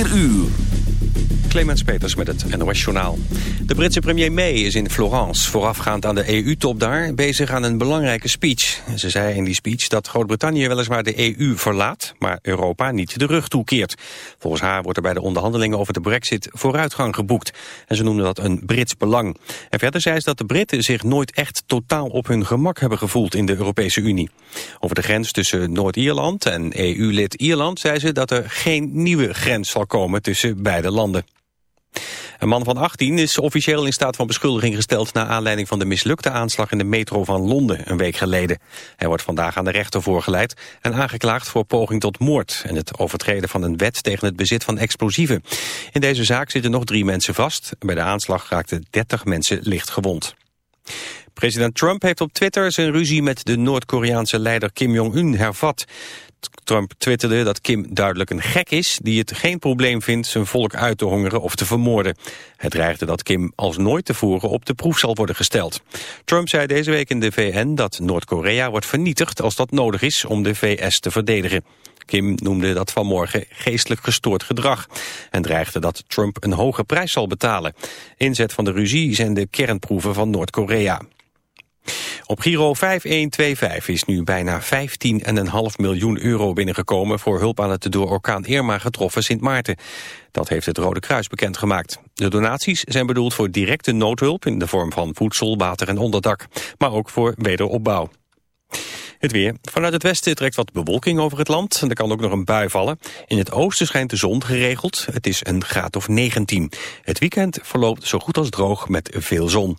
4 uur. Clemens Peters met het NOS Journaal. De Britse premier May is in Florence, voorafgaand aan de EU-top daar, bezig aan een belangrijke speech. Ze zei in die speech dat Groot-Brittannië weliswaar de EU verlaat, maar Europa niet de rug toekeert. Volgens haar wordt er bij de onderhandelingen over de brexit vooruitgang geboekt. En ze noemde dat een Brits belang. En verder zei ze dat de Britten zich nooit echt totaal op hun gemak hebben gevoeld in de Europese Unie. Over de grens tussen Noord-Ierland en EU-lid Ierland zei ze dat er geen nieuwe grens zal komen tussen beide landen. Een man van 18 is officieel in staat van beschuldiging gesteld... naar aanleiding van de mislukte aanslag in de metro van Londen een week geleden. Hij wordt vandaag aan de rechter voorgeleid en aangeklaagd voor poging tot moord... en het overtreden van een wet tegen het bezit van explosieven. In deze zaak zitten nog drie mensen vast. Bij de aanslag raakten 30 mensen licht gewond. President Trump heeft op Twitter zijn ruzie met de Noord-Koreaanse leider Kim Jong-un hervat. Trump twitterde dat Kim duidelijk een gek is... die het geen probleem vindt zijn volk uit te hongeren of te vermoorden. Hij dreigde dat Kim als nooit tevoren op de proef zal worden gesteld. Trump zei deze week in de VN dat Noord-Korea wordt vernietigd... als dat nodig is om de VS te verdedigen. Kim noemde dat vanmorgen geestelijk gestoord gedrag... en dreigde dat Trump een hoge prijs zal betalen. Inzet van de ruzie zijn de kernproeven van Noord-Korea. Op Giro 5125 is nu bijna 15,5 miljoen euro binnengekomen... voor hulp aan het door orkaan Irma getroffen Sint Maarten. Dat heeft het Rode Kruis bekendgemaakt. De donaties zijn bedoeld voor directe noodhulp... in de vorm van voedsel, water en onderdak. Maar ook voor wederopbouw. Het weer. Vanuit het westen trekt wat bewolking over het land. Er kan ook nog een bui vallen. In het oosten schijnt de zon geregeld. Het is een graad of 19. Het weekend verloopt zo goed als droog met veel zon.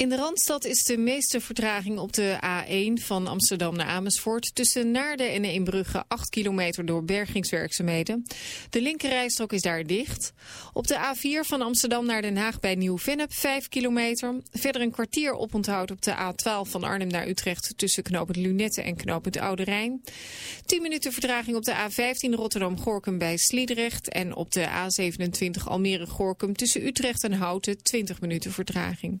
In de Randstad is de meeste vertraging op de A1 van Amsterdam naar Amersfoort... tussen Naarden en Eembrugge 8 kilometer door bergingswerkzaamheden. De linkerrijstrook is daar dicht. Op de A4 van Amsterdam naar Den Haag bij Nieuw-Vennep 5 kilometer. Verder een kwartier oponthoud op de A12 van Arnhem naar Utrecht... tussen knooppunt Lunette en knooppunt Oude Rijn. 10 minuten vertraging op de A15 Rotterdam-Gorkum bij Sliedrecht... en op de A27 Almere-Gorkum tussen Utrecht en Houten 20 minuten vertraging.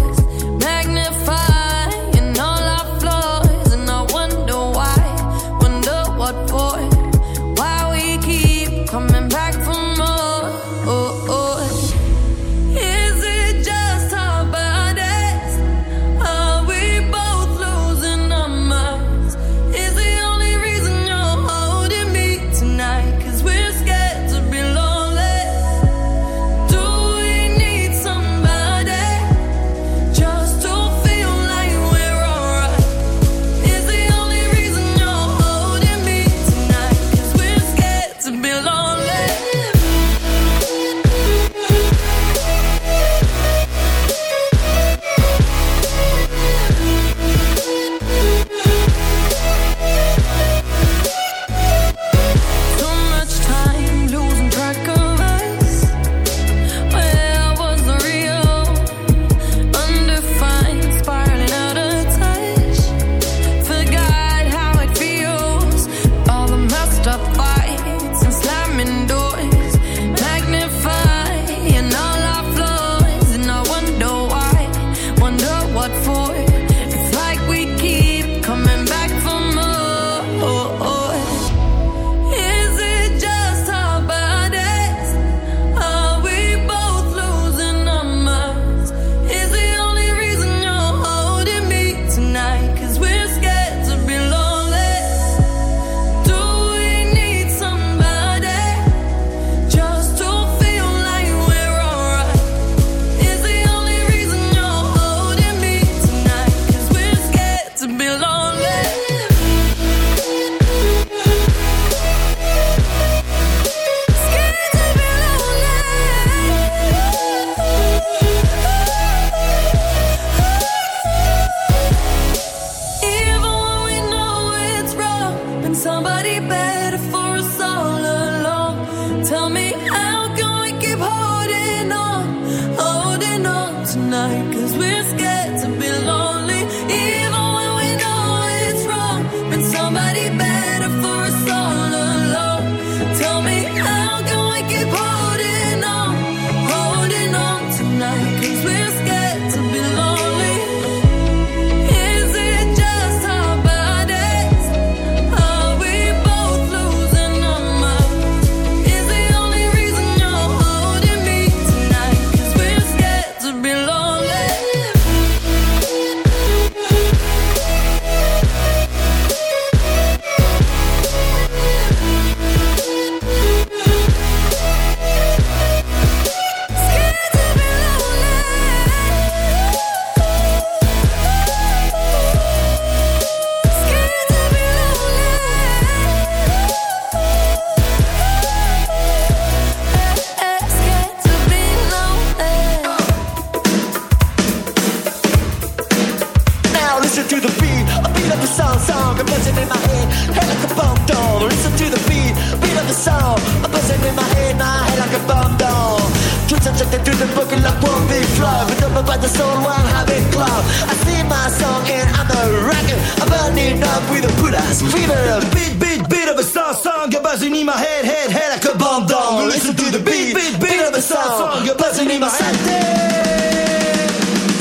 Like a bomb down. Twitch and check through the book and one big flow, but up by the soul, one habit club. I sing my song and I'm a rocker, I'm burning up with a put ass fever. Beat, beat, beat of a song, song, a buzzing in my head, head, head like a bomb down. Listen to the beat, beat, beat of a song, song, a buzzing in my head.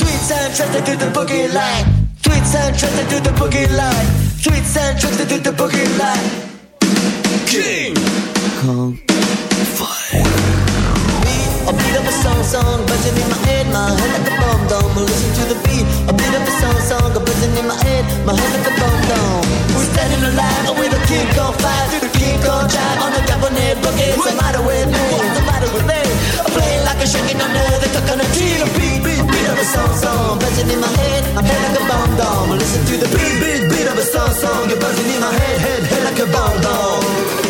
Tweets and tracks to the boogie line. Tweets and tracks to the boogie line. Tweets and tracks to the boogie line. King Kong Fire. A beat of a song, song, buzzing in my head, my head like a bomb dome. Listen to the beat, a beat of a song, song, a buzzing in my head, my head like a bomb dome. We're standing alive a king on fire, the king on drive on the boogie. What's the matter with me? What's the matter with me? Playing like a the coconut. The beat, beat, beat of a song, song, buzzing in my head, my head like a bomb. Listen to the beat, beat, beat of a song, song, you're buzzing in my head, head, head like a bomb dome.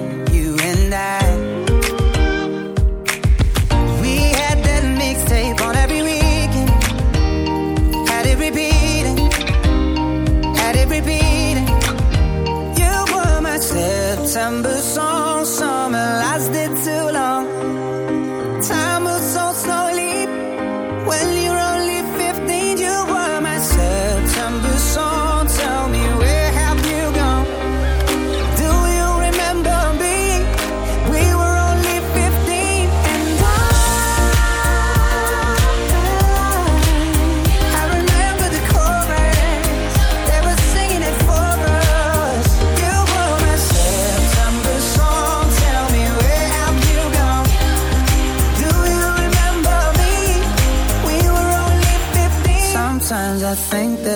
September song,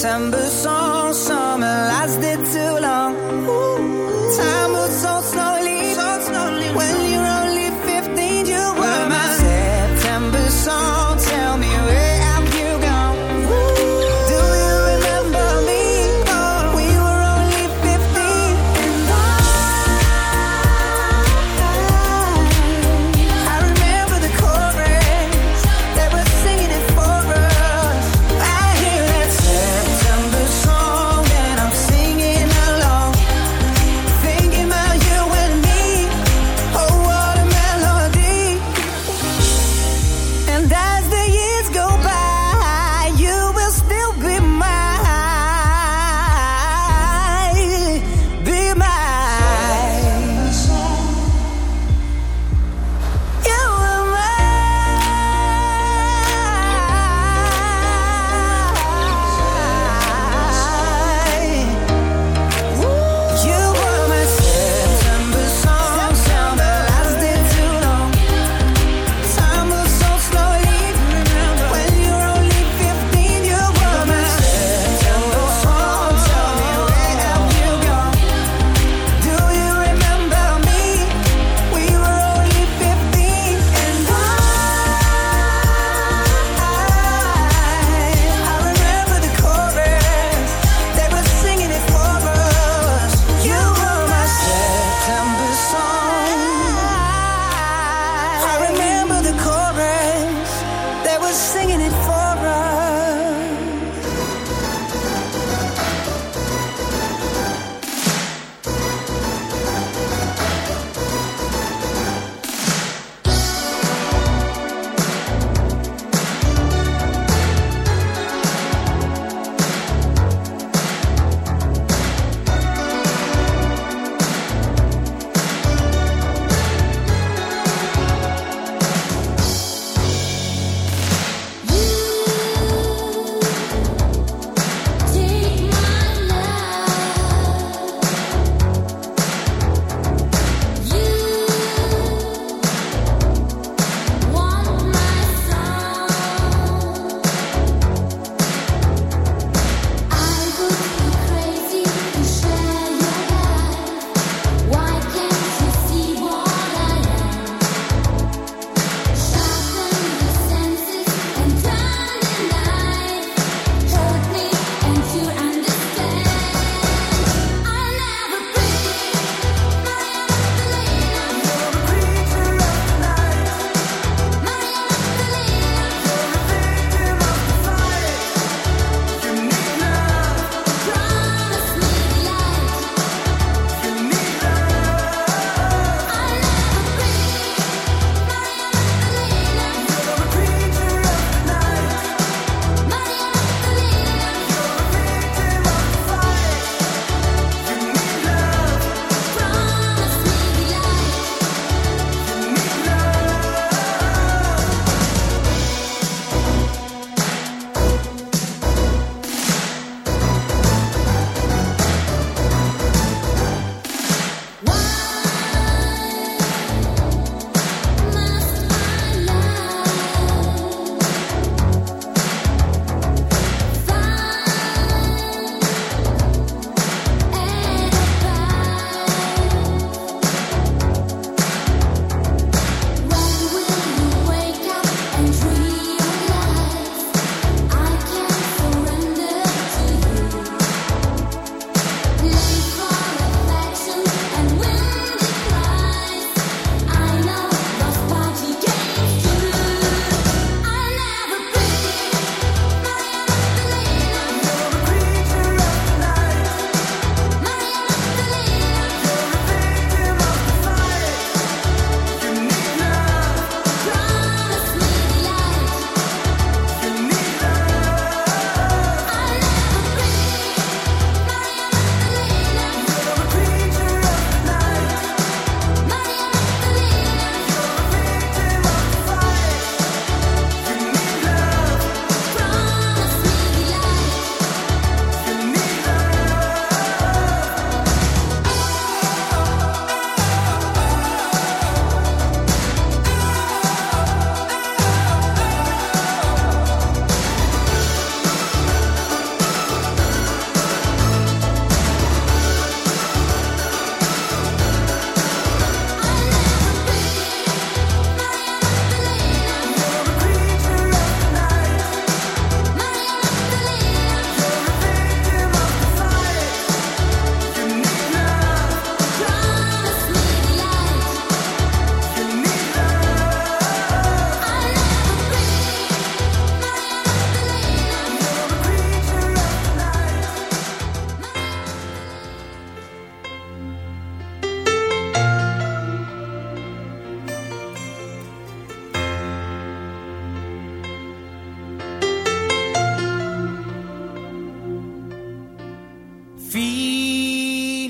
September song,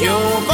io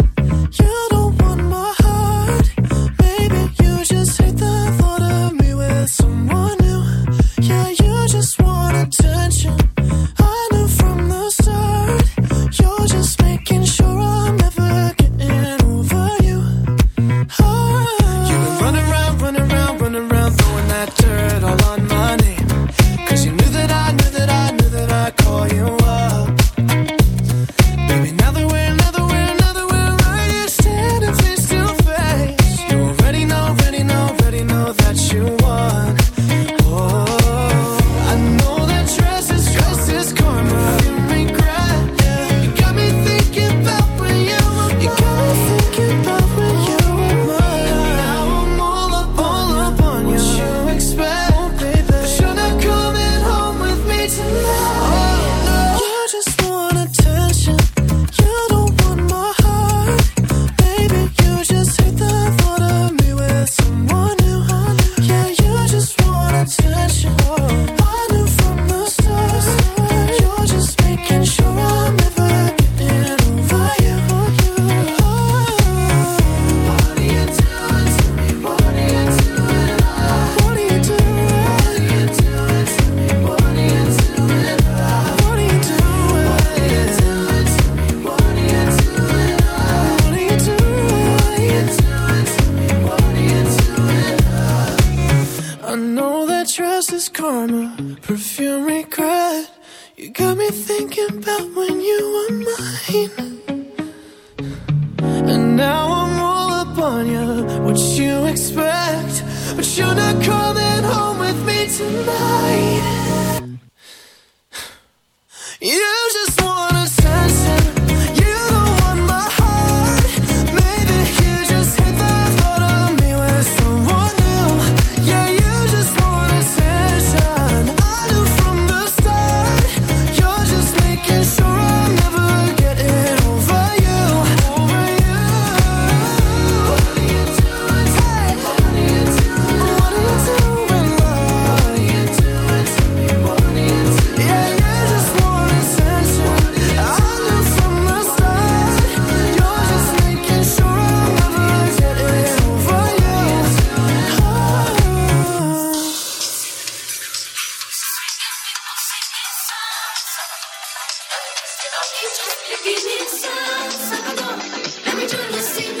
Let me do the scene.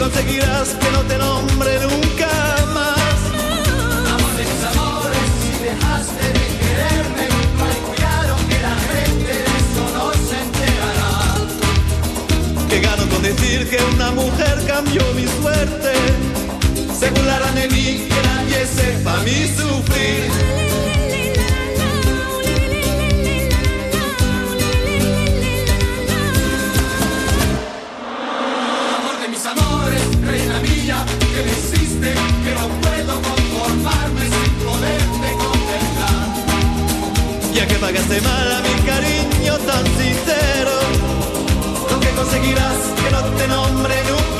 conseguirás que no te nombre nunca más. Amor de mis amores, si dejaste de quererme, cuidado que la gente de eso no se enterará. Que gano con decir que una mujer cambió mi suerte. Se burlarán de mí, que nadie sepa mi sufrir. hace mal a mi cariño tan sincero. Lo que conseguirás que no te nombre nunca.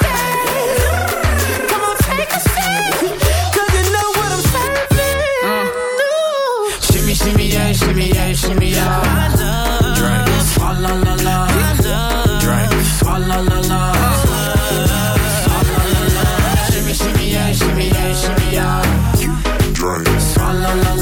Shimmy, yeah, shimmy, yeah, shimmy, yeah. Drink. Swalla la la. Drink. Swalla la la. Swalla la la. Shimmy, shimmy, yeah, shimmy, yeah, shimmy, yeah. Drink. Swalla la la.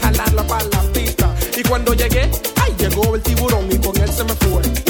Jalarla para la pista. Y cuando llegué, ay, llegó el tiburón y con él se me fue.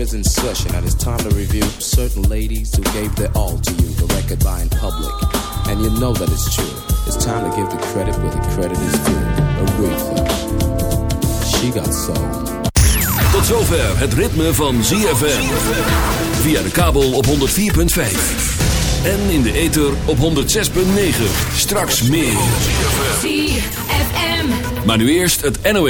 is in session and it's time to review certain ladies who gave their all to you, the record by in public. And you know that it's true. It's time to give the credit where the credit is due. Aretha. She got soul. Tot zover het ritme van ZFM. Via de kabel op 104.5. En in de ether op 106.9. Straks meer. ZFM. Maar nu eerst het NOS.